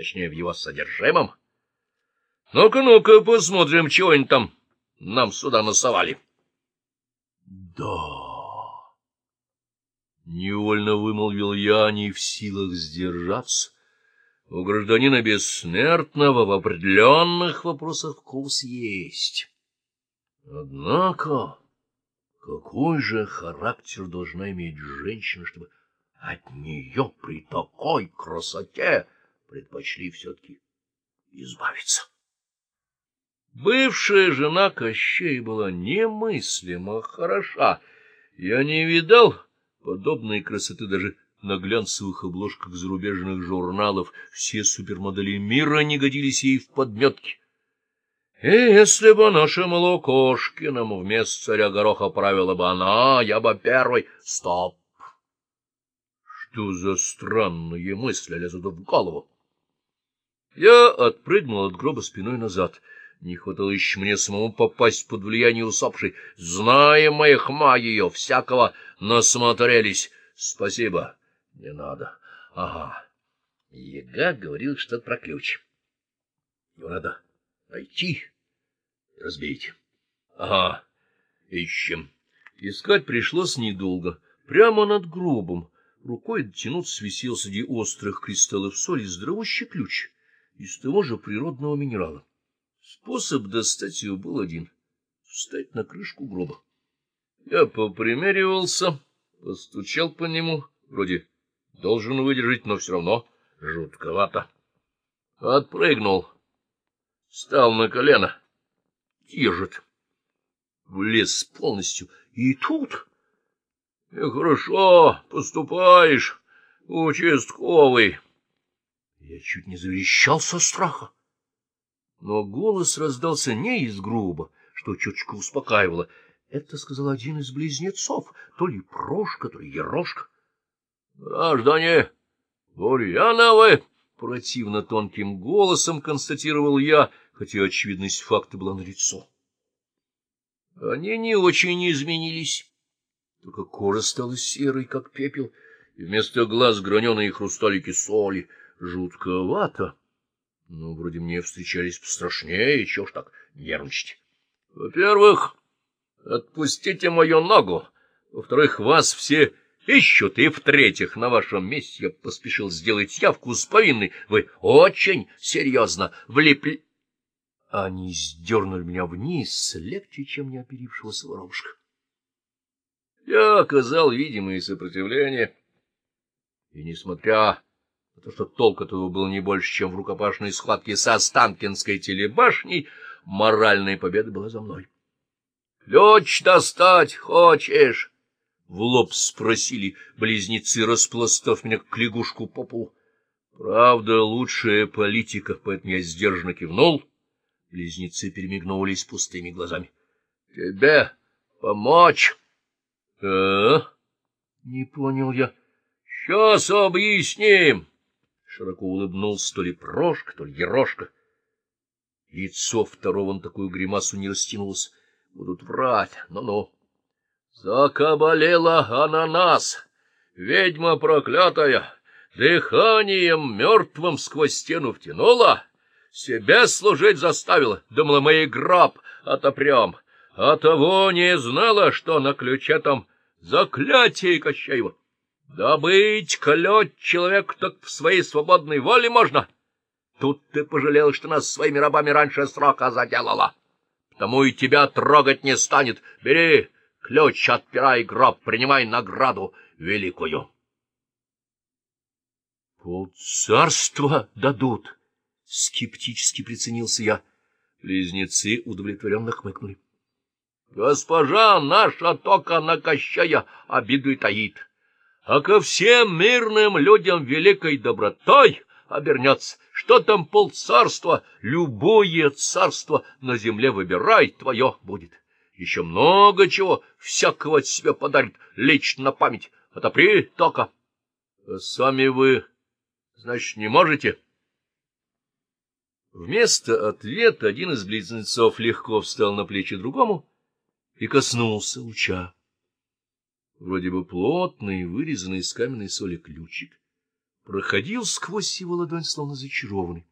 точнее, в его содержимом. Ну-ка, ну-ка, посмотрим, чего они там нам сюда насовали. Да... Невольно вымолвил я, не в силах сдержаться. У гражданина бессмертного в определенных вопросах вкус есть. Однако, какой же характер должна иметь женщина, чтобы от нее при такой красоте предпочли все-таки избавиться? Бывшая жена Кощей была немыслимо хороша. Я не видал подобной красоты даже на глянцевых обложках зарубежных журналов. Все супермодели мира не годились ей в подметки. И если бы нашим Лукошкиным вместо царя Гороха правила бы она, я бы первый... Стоп! Что за странные мысли лезут в голову? Я отпрыгнул от гроба спиной назад — не хватало еще мне самому попасть под влияние усопшей. Знаем мы их магию, всякого насмотрелись. Спасибо, не надо. Ага. Яга говорил что-то про ключ. Его надо найти разбить. Ага, ищем. Искать пришлось недолго. Прямо над гробом. Рукой дотянуться висел среди острых кристаллов соли здоровущий ключ из того же природного минерала. Способ достать его был один — встать на крышку гроба. Я попримеривался, постучал по нему, вроде должен выдержать, но все равно жутковато. Отпрыгнул, встал на колено, держит, влез полностью, и тут... Нехорошо поступаешь, участковый. Я чуть не заверещал со страха. Но голос раздался не из грубо, что чуточку успокаивало. Это сказал один из близнецов, то ли Прошка, то ли Ерошка. — Граждане Бурьяновы! — противно тонким голосом констатировал я, хотя очевидность факта была налицо. Они не очень изменились, только кожа стала серой, как пепел, и вместо глаз граненые хрусталики соли. Жутковато. Ну, вроде мне встречались пострашнее, чего ж так нервничать. Во-первых, отпустите мою ногу. Во-вторых, вас все ищут. И в-третьих, на вашем месте я поспешил сделать явку с повинной. Вы очень серьезно влипли. Они сдернули меня вниз легче, чем не оперившегося воробушка. Я оказал видимое сопротивление, и, несмотря потому что толк этого был не больше, чем в рукопашной схватке со Останкинской телебашней, моральная победа была за мной. — Ключ достать хочешь? — в лоб спросили близнецы, распластав меня к лягушку по полу. Правда, лучшая политика, поэтому я сдержанно кивнул. Близнецы перемигнулись пустыми глазами. — Тебе помочь? — А? — Не понял я. — Сейчас объясним. Широко улыбнулся то ли Прошка, то ли Ерошка. Лицо второго на такую гримасу не растянулось. Будут врать, ну-ну. Закабалела ананас, ведьма проклятая, дыханием мертвым сквозь стену втянула, себе служить заставила, думала, мы и гроб отопрем, а того не знала, что на ключе там заклятие Кощеева. Добыть клёт человек так в своей свободной воле можно. Тут ты пожалел, что нас своими рабами раньше срока заделала. Потому и тебя трогать не станет. Бери ключ, отпирай гроб, принимай награду великую. Полцарства дадут, — скептически приценился я. Близнецы удовлетворенно хмыкнули. Госпожа наша тока на Кощая обиду и таит а ко всем мирным людям великой добротой обернется. Что там полцарства, любое царство на земле выбирай, твое будет. Еще много чего всякого от себя подарит, лично на память. Отопри только. А сами вы, значит, не можете? Вместо ответа один из близнецов легко встал на плечи другому и коснулся луча. Вроде бы плотный, вырезанный из каменной соли ключик проходил сквозь его ладонь, словно зачарованный.